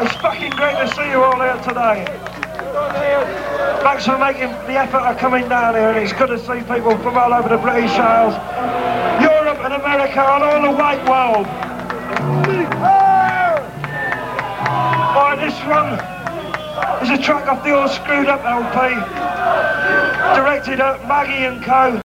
It's fucking great to see you all here today. Thanks for making the effort of coming down here, and it's good to see people from all over the British Isles, Europe and America, and all the white world. Alright, this one is a track off the All Skrewed Up LP, directed at Maggie and Co.